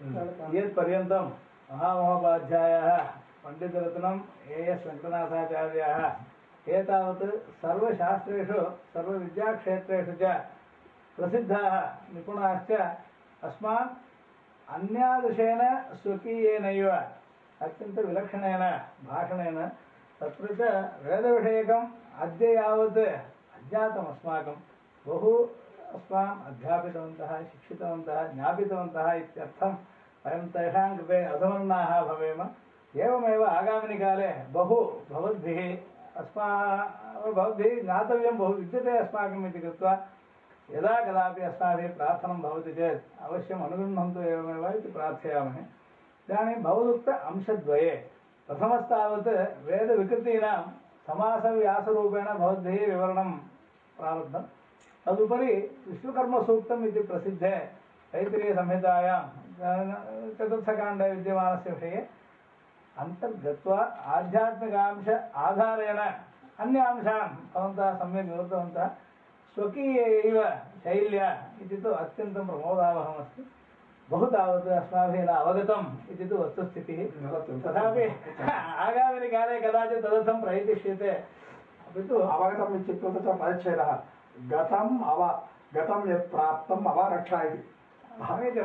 यत् पर्यन्तं महामहोपाध्यायः पण्डितरत्नम् A S वेङ्कटनाथाचार्याः। एतावत् सर्वशास्त्रेषु, सर्वविद्याक्षेत्रेषु च प्रसिद्धाः निपुणाश्च। अस्मान् अन्यादृशेन स्वकीयेनैव, अत्यन्तविलक्षणेन, भाषणेन तत्र च वेदविषयकम् अद्य यावत् अज्ञातम् बहु अस्माम् अध्यापितवन्तः, शिक्षितवन्तः, ज्ञापितवन्तः इत्यर्थं वयं तेषां कृते अधमन्नाः भवेम। एवमेव आगामिनि काले बहु भवद्भिः अस्मा, भवद्भिः ज्ञातव्यं बहु विद्यते अस्माकम् इति कृत्वा यदा कदापि अस्माभिः प्रार्थनं भवति चेत् अवश्यम् अनुगृह्णन्तु एवमेव इति प्रार्थयामहे। इदानीं भवदुक्त अंशद्वये, प्रथमस्तावत् वेदविकृतीनां समासव्यासरूपेण भवद्भिः विवरणं प्रारब्धं तदुपरि विश्वकर्मसूक्तम् इति प्रसिद्धे तैत्तिरीयसंहितायां चतुर्थकाण्डे विद्यमानस्य विषये अन्तर्गत्वा आध्यात्मिकांश आधारेण अन्यांशान् भवन्तः सम्यक् विवृतवन्तः स्वकीय एव शैल्या इति तु अत्यन्तं प्रमोदावहमस्ति। बहु तावत् अस्माभिः न अवगतम् इति तु वस्तुस्थितिः। तथापि आगामिनि काले कदाचित् तदर्थं प्रयतिष्यते। अपि तु अवगतम् इत्युक्तौ तत्र पदच्छेदः। गतम् अव गतं यत् प्राप्तम् अवरक्षा इति। भवतु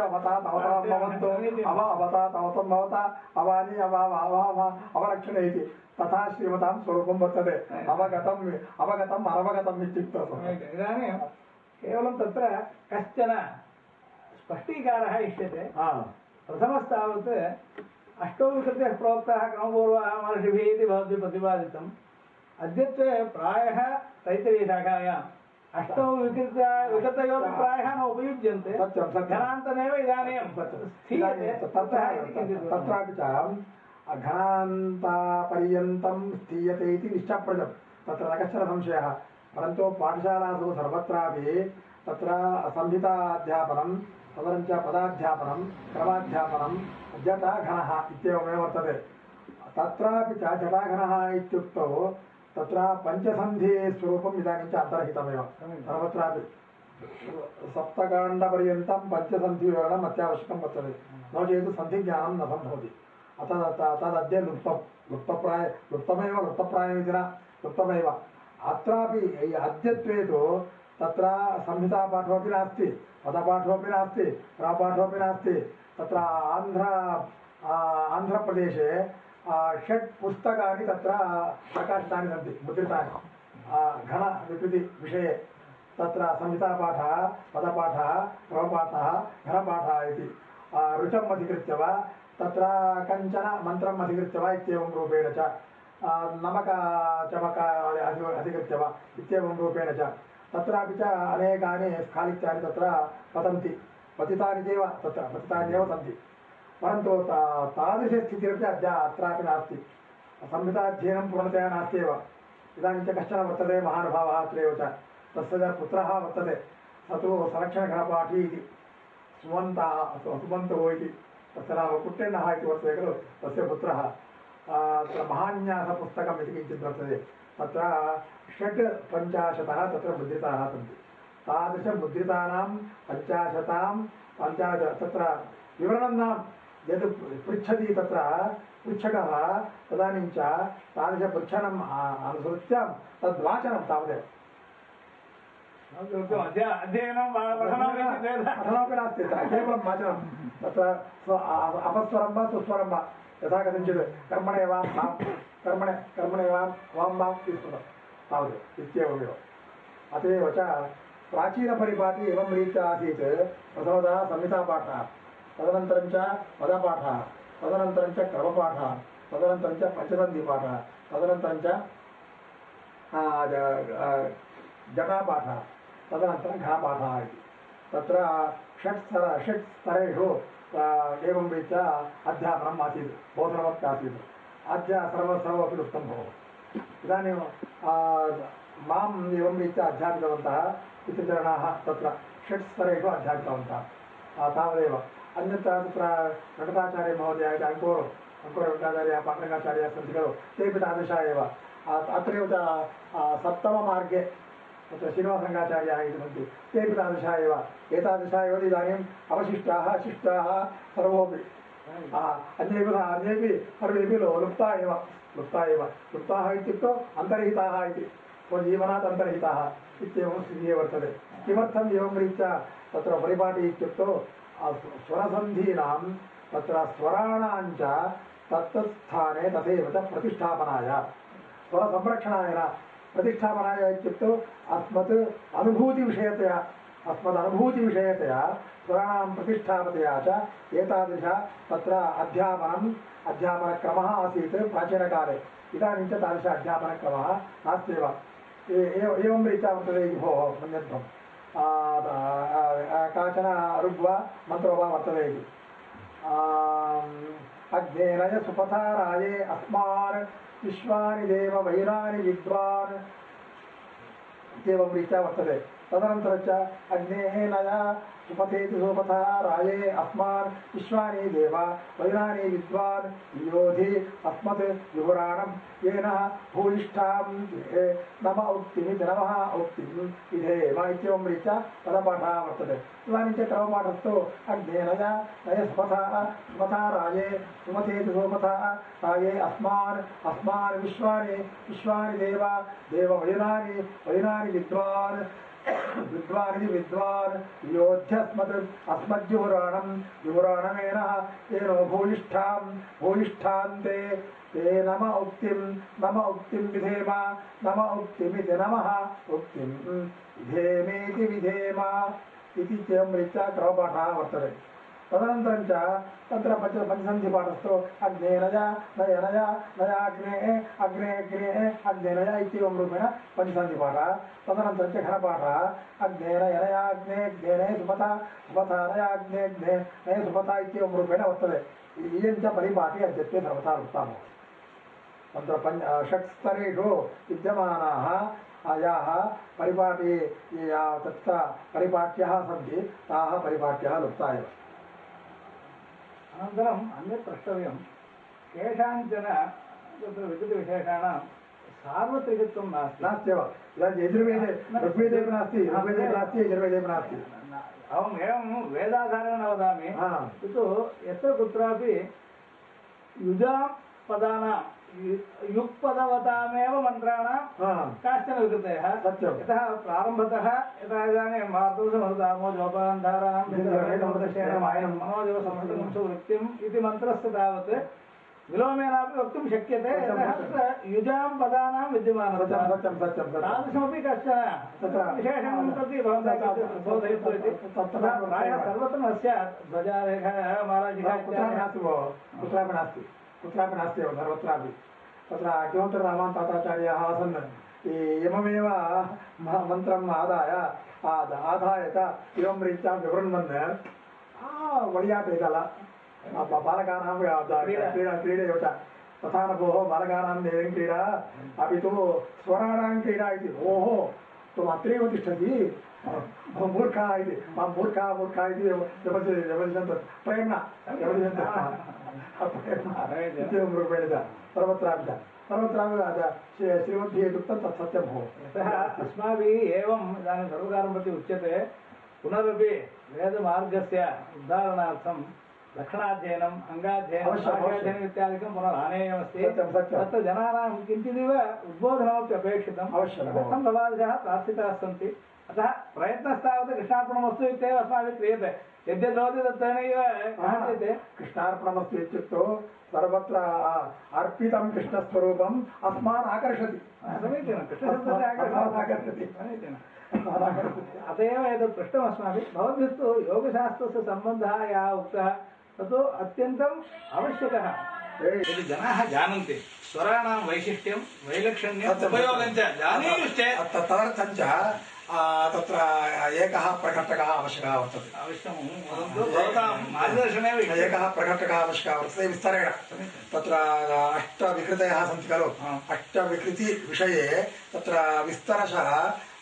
अवता भवन्तु अव अवता तवतं भवता अवानि अव अव अव अव अवरक्षणे इति। तथा श्रीमतां स्वरूपं वर्तते। अवगतम् अवगतम् अनवगतम् इत्युक्तौ। इदानीं केवलं तत्र कश्चन स्पष्टीकारः इष्यते। प्रथमस्तावत् अष्टौ विकृतयः प्रोक्ताः क्रमपूर्वः महर्षिभिः इति भवद्भिः प्रतिपादितम्। अद्यत्वे प्रायः तैत्तरीयशाखायाम् अष्टौ विकृत विकृतयोपि प्रायः न उपयुज्यन्ते। घनान्तमेव इदानीं स्थीयते ततः इति किञ्चित् वदन्तु। तत्रापि च घनान्तापर्यन्तं स्थीयते इति निश्चप्रजं तत्र न कश्चन संशयः? परन्तु पाठशालासु सर्वत्रापि तत्र संहिताध्यापनं तदनं च पदाध्यापनं क्रमाध्यापनं जटाघनः इत्येवमेव वर्तते। तत्रापि च जटाघनः इत्युक्तौ तत्र पञ्चसन्धिस्वरूपम् इदानीं च अन्तर्हितमेव। सर्वत्रापि सप्तकाण्डपर्यन्तं पञ्चसन्धिविवरणम् अत्यावश्यकं वर्तते। नो चेत् सन्धिज्ञानं न सम्भवति। अतः त- तदद्य लुप्तं। लुप्तप्राय लुप्तमेव लुप्तप्रायमिति न लुप्तमेव। अत्रापि य- अद्यत्वे तु तत्र संहितापाठोपि नास्ति पदपाठोपि नास्ति प्रापाठोपि नास्ति। तत्र आन्ध्र आ, आन्ध्रप्रदेशे आ, षट् पुस्तकानि तत्र प्रकाशितानि सन्ति मुद्रितानि घनविकृतिविषये तत्र संहितापाठः पदपाठः क्रमपाठः घनपाठः इति ऋचम् अधिकृत्य वा तत्र कञ्चन मन्त्रम् अधिकृत्य वा इत्येवं रूपेण च नमक चमक अधि- अधिकृत्य वा इत्येवं रूपेण च तत्रापि च अनेकानि स्खालित्यानि तत्र पतन्ति पतितानि चैव तत्र पतितान्येव सन्ति परन्तु ता- तादृशस्थितिरपि अद्य अत्रापि नास्ति। संहिताध्ययनं पूर्णतया नास्त्येव इदानीं च कश्चन वर्तते महानुभावः अत्रैव च। तस्य च पुत्रः वर्तते। स तु संरक्षणघनपाठी इति। सुमन्तः सु- सुमन्तः इति। तस्य नाम कुट्टेन्नः इति वर्तते खलु तस्य पुत्रः। आ, तत्र महान्यासपुस्तकम् इति किञ्चित् वर्तते। तत्र षट् पञ्चाशतः तत्र मुद्रिताः सन्ति। तादृशमुद्रितानां पञ्चाशतां पञ्चाश तत्र विवरणं न यद् पृच्छति तत्र पृच्छकः तदानीं च तादृशपृच्छनम् आ- अनुसृत्य तद्वाचनं तावदेव उत्तमम्। अध्य- अध्ययनं वा पठनम् इति भेदः पठनमपि नास्ति तत्र केवलं वाचनं तत्र स्व- अ- अपस्वरं वा सुस्वरं वा यथा कथञ्चित् कर्मणे वां वां कर्मणे कर्मणे वां वां वां विस्मृतं तावदेव इत्येवमेव अत एव च प्राचीनपरिपाठी एवं रीत्या आसीत् प्रथमतः संहितापाठः तदनन्तरं च पदपाठः, तदनन्तरं च क्रमपाठः, तदनन्तरं च पञ्चसन्धिपाठः, तदनन्तरं च जटापाठः, तदनन्तरं षट् स्तर एवं रीत्या अध्यापनम् आसीत् बोधनवत् आसीत्। अद्य सर्व सर्वमपि लुप्तं भोः इदानीं माम् एवं रीत्या अध्यापितवन्तः पितृचरणाः तत्र षट् अध्यापितवन्तः। तावदेव। अन्यत्र तत्र वेङ्कटाचार्यमहोदयः इति अङ्कूरु अङ्कुरवेङ्कटाचार्यः पाण्डरङ्गाचार्यः सन्ति खलु तेपि तादृशाः एव। अत्रैव सप्तममार्गे तत्र श्रीनिवासरङ्गाचार्याः इति सन्ति तेपि तादृशा एव। एतादृशा एव इदानीम् अवशिष्टाः, शिष्टाः सर्वोपि अन्येपि अन्येपि सर्वेपि लुप्ता एव लुप्ता एव। लुप्ताः इत्युक्तौ अन्तर्हिताः इति। स्वजीवनात् अन्तर्हिताः, इत्येवं स्थितिः वर्तते। किमर्थम् एवं रीत्या तत्र परिपाटी इत्युक्तौ स्वरसन्धीनां तत्र स्वराणां च तत्तत् स्थाने तथैव च प्रतिष्ठापनाय। स्वरसंरक्षणाय न। प्रतिष्ठापनाय इत्युक्तौ अस्मत् अनुभूतिविषयतया अस्मदनुभूतिविषयतया स्वराणां प्रतिष्ठापतया च एतादृश तत्र अध्यापनम् अध्यापनक्रमः आसीत् प्राचीनकाले। इदानीं च तादृश अध्यापनक्रमः नास्त्येव। एवं रीत्या वर्तते इति भोः मन्यध्वम् काचन ऋग्वा मन्त्रो वा वर्तते इति अग्नेनय सुपथा राये अस्मान् विश्वानि देव वैरानि विद्वान् इत्येवं रीत्या वर्तते तदनन्तरं च अग्नेः नया सुपथेति सुपथा राये अस्मान् विश्वानि देव, वैरानि विद्वान् योधि अस्मत् विपुराणं येन भूयिष्ठां नम उक्तिमिति नमः उक्तिं विधेम इत्येवं रीत्या पदपाठः वर्तते। इदानीं च क्रमपाठस्तु अग्ने नय सुपथा राये सुमथेति सुपथः राये अस्मान् अस्मान् विश्वानि विश्वानि देव देव वैरानि वैरानि विद्वान्। विद्वान् इति विद्वान् योध्यस्मत् अस्मद्युपुराणं युपुराणमेन येनो भूयिष्ठां भूयिष्ठान्ते ते नम उक्तिं नम उक्तिं विधेम नम उक्तिमिति नमः। उक्तिं विधेमेति विधेम इति च मृत्या क्रमपाठः वर्तते। तदनन्तरं च तत्र पञ्च पञ्चसन्धिपाठस्थो अग्नेनय नयनय नयाग्नेः, अग्ने, अग्नेः अग्नेनय इत्येवं रूपेण पञ्चसन्धिपाठः तदनन्तरं च घनपाठः अग्नेनयनयाग्ने अग्नेने सुपथा सुपथानयाग्ने अग्ने नय सुपथा इत्येवं रूपेण वर्तते। इयं च परिपाठी अद्यत्वे सर्वथा वृत्ता भवति तत्र पञ्च षट् स्तरेषु विद्यमानाः याः परिपाठी या तत्र परिपाठ्यः सन्ति, ताः लुप्ता एव अनन्तरम् अन्यत् प्रष्टव्यं केषाञ्चन तत्र विद्युत्विशेषाणां सार्वत्रिकत्वं नास्ति। नास्त्येव। इदानीं यजुर्वेदे ऋग्वेदेपि नास्ति ऋग्वेदेपि नास्ति यजुर्वेदेपि नास्ति। अहम् एवं वेदाधारेण न वदामि। हा। किन्तु यत्र कुत्रापि युजा पदानां यु- युक्पदवतामेव मन्त्राणां काश्चन विकृतयः। यतः प्रारम्भतः यथा इदानीं मार्दोषमरुदामो जोपान्धारां विद्यावेदमुदक्षेणमायनं मनोजवसंस्कृतं सुवृत्तिम् इति मन्त्रस्य तावत् विलोमेनापि वक्तुं शक्यते। यतः तत्र युजां पदानां सत्यं सत्यं सत्यं तादृशमपि कश्चन विशेषणं प्रति भवन्तः बोधयतु इति। तत्र- तथा प्रायः सर्वत्र न स्यात्। ध्वजारेखः मालाशिखा कुत्रापि नास्ति भोः। कुत्रापि नास्ति। कुत्रापि नास्ति एव सर्वत्रापि तत्र किमर्थं रामान् ताताचार्याः आसन् इममेव मन्त्रम् आदाय आद आदाय च एवं रीत्या विवृण्वन् वडियाटेकल बालकानां क्रीडा। क्रीडा एव च तथा न भोः बालकानां देवीं क्रीडा अपि तु स्वराणां क्रीडा इति भोः त्वम् अत्रैव तिष्ठति मूर्खः इति माँ मूर्खः मूर्खः इति व्यवदिशन्तः प्रेम्णा व्यवदिशन्तः प्रेम्णा इत्येवं रूपेण च सर्वत्रापि च सर्वत्रापि च श्री- श्रीमद्भिः यदुक्तं तत् सत्यं भोः यतः अस्माभिः एवम् इदानीं सर्वकारं प्रति उच्यते पुनरपि वेदमार्गस्य उद्धारणार्थं लक्षणाध्ययनम् अङ्गाध्ययनं अवश्यम्, अवश्यम्। भाष्याध्ययनम् इत्यादिकं पुनः आनेयमस्ति सत्यं, सत्यं। तत्र जनानां किञ्चिदिव उद्बोधनमपि अपेक्षितम् अवश्यं, तदर्थं भवादयः प्रार्थिताः सन्ति अतः प्रयत्नस्तावत् कृष्णार्पणमस्तु इत्येव अस्माभिः क्रियते। यद्यद्भवति तत्तेनैव काण्यते कृष्णार्पणमस्ति इत्युक्तौ सर्वत्र अर्पितं कृष्णस्वरूपम् अस्मान् आकर्षति। समीचीनं कृष्णशब्दस्य आकर्षति। समीचीनं। अत एव एतत् पृष्टम् अस्माभिः भवद्भिस्तु योगशास्त्रस्य सम्बन्धः यः उक्तः तत् अत्यन्तम् आवश्यकः। यदि जनाः जानन्ति स्वराणां वैशिष्ट्यं वैलक्षण्यम् उपयोगं च जानीयुश्चेत्। तदर्थं च तत्र एकः प्रकटकः आवश्यकः वर्तते। एकः प्रकटकः आवश्यकः वर्तते विस्तरेण। तत्र अष्टविकृतयः सन्ति खलु। अष्टविकृतिविषये तत्र विस्तरशः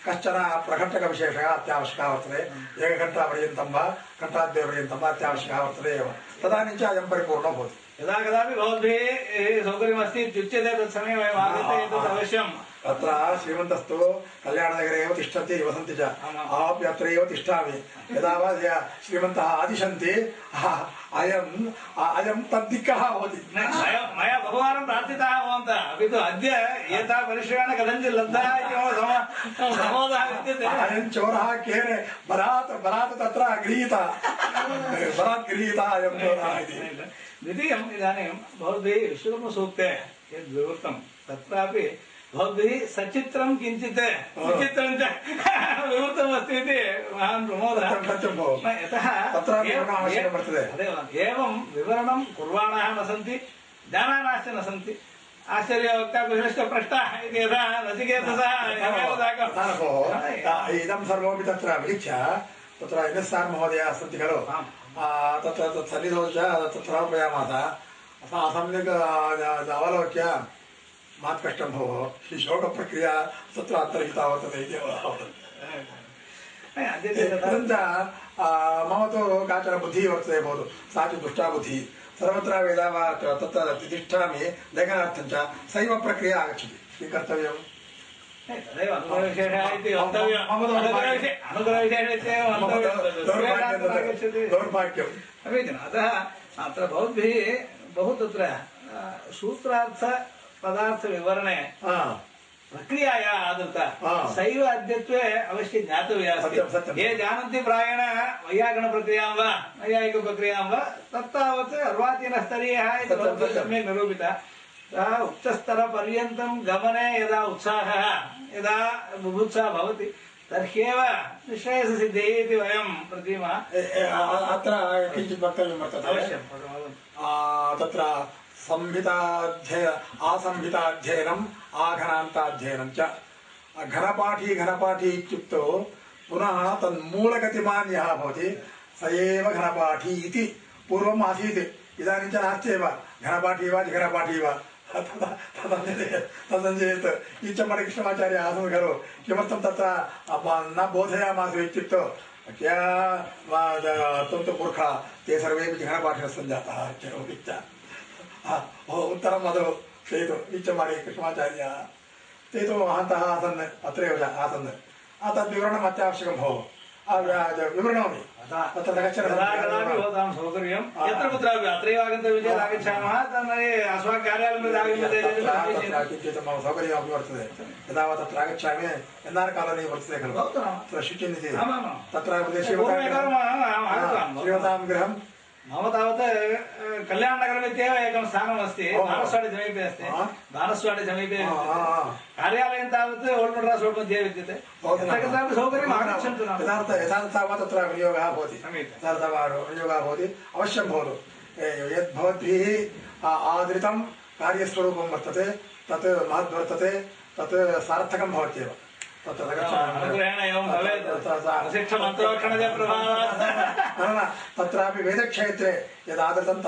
कश्चन प्रकटकविशेषः अत्यावश्यकः वर्तते। एकघण्टापर्यन्तं वा घण्टाद्वयपर्यन्तं वा अत्यावश्यकः वर्तते एव। तदानीं च अयं परिपूर्णो भवति। यदा कदापि भवद्भिः सौकर्यमस्ति इत्युच्यते तत्समये वयम् आगत्य एतत् अवश्यं अत्र श्रीमन्तस्तु कल्याणनगरे एव तिष्ठन्ति निवसन्ति च। अहमपि अत्र एव तिष्ठामि यदा वा श्रीमन्तः आदिशन्ति अयम् अयं तद्दिक्कः भवति मया बहुवारं प्रार्थितः भवन्तः अपि तु अद्य एता परिश्रमेण कथञ्चित् लब्धः इति मम समोदः विद्यते अयं चोरः केन बलात् बलात् तत्र गृहीतः बलात् गृहीतः अयं चोरः इति द्वितीयम् इदानीं भवद्भिः विश्वकर्मसूक्ते यद् विवृतं तत्रापि भवद्भिः सचित्रं किञ्चित् विचित्रं च विवृतमस्ति इति महान् प्रमोदः। यतः एव- विवरणं कुर्वाणाः न सन्ति जानानाश्च न सन्ति। आश्चर्यवक्ता पृष्टः इति यथा नचिकेतसः इदं सर्वमपि तत्र विलिख्य तत्र एन् एस् आर् महोदयाः सन्ति खलु। तत्र तत् सन्निधौ च तत्र प्रापयामास सम्यक् अवलोक्य महत् कष्टं भोः शोकप्रक्रिया तत्र अन्तर्हिता वर्तते इति परञ्च मम तु काचन बुद्धिः वर्तते भवतु। सा च दुष्टा बुद्धिः। सर्वत्र यदा तत्र तिष्ठामि। लेखनार्थं च सैव प्रक्रिया आगच्छति। किं कर्तव्यम्? दौर्भाग्यं समीचीनम् अतः अत्र भवद्भिः बहु तत्र अ, सूत्रार्थपदार्थविवरणे हा प्रक्रियाया आदृता। सैव अद्यत्वे अवश्य ज्ञातव्या। अस्ति ये जानन्ति प्रायेण वैयाकरणप्रक्रियाँ वा नैयायिकप्रक्रियाँ वा तत्तावत् अर्वाचीनस्तरीयः इति। सम्यक् निरूपितः सः उच्चस्तरपर्यन्तं गमने यदा उत्साहः यदा बुभुत्सा भवति तर्ह्येव निःश्रेयससिद्धिः इति वयं प्रतीमः अ- अत्र किञ्चित् वक्तव्यं वर्तते अवश्यं तत्र संहिताध्यय आसंहिताध्ययनम् आघनान्ताध्ययनं च घनपाठी घनपाठी इत्युक्तौ पुनः तन्मूलगतिमान् यः भवति स एव घनपाठी इति पूर्वम् आसीत् इदानीं च नास्ति एव घनपाठी वा जिघनपाठी वा तदा- तदञ्जयेत् तदञ्जयेत् इच्छमणिकृष्णमाचार्य आसन् खलु किमर्थं तत्र अप- न बोधयामास इत्युक्तौ क्या वा- द- त्वं तु मूर्खा ते सर्वेपि जिघनपाठिनः सञ्जाताः इत्येवम् हा, ओ उत्तरं वदतु ते तु इच्छमाणि कृष्णाचार्याः ते तु महान्तः आसन् अत्रैव आसन्। तद्विवरणम् अत्यावश्यकं भोः विवृणोमि तत्र कदापि भवतां सौकर्यं। यत्र कुत्रापि अत्रैव आगन्तव्यं चेत् आगच्छामः। अस्माकं कार्यालयं प्रति किञ्चित् मम सौकर्यमपि वर्तते। यदा वा तत्र आगच्छामि एन् आर् कालोनी वर्तते खलु। तत्र शुचिन् इति तत्र प्रदेशे श्रीमतां गृहं मम तावत् कल्याणनगरमित्येव एकं स्थानमस्ति ओ। समीपे अस्ति. आ। समीपे आ, विद्यते. आ, आ। कार्यालयं तावत् ओल्ड रोड् मध्ये विद्यते। यत्र कुत्रापि सौकर्यम् आगच्छन्तु यथार्थ यथार्थः वा तत्र विनियोगः भवति यथार्थः वा विनियोगः भवति अवश्यं भवतु ए- यद् भवद्भिः आ- आदृतं कार्यस्वरूपं वर्तते तत् महद्वर्तते तत् सार्थकं भवत्येव तत्र गच्छामः। अनुग्रहेण एवं भवेत्। तत्र सा- प्रशिक्षमन्त्रोक्षणस्य प्रभावात् न न तत्रापि वेदक्षेत्रे यदादृतं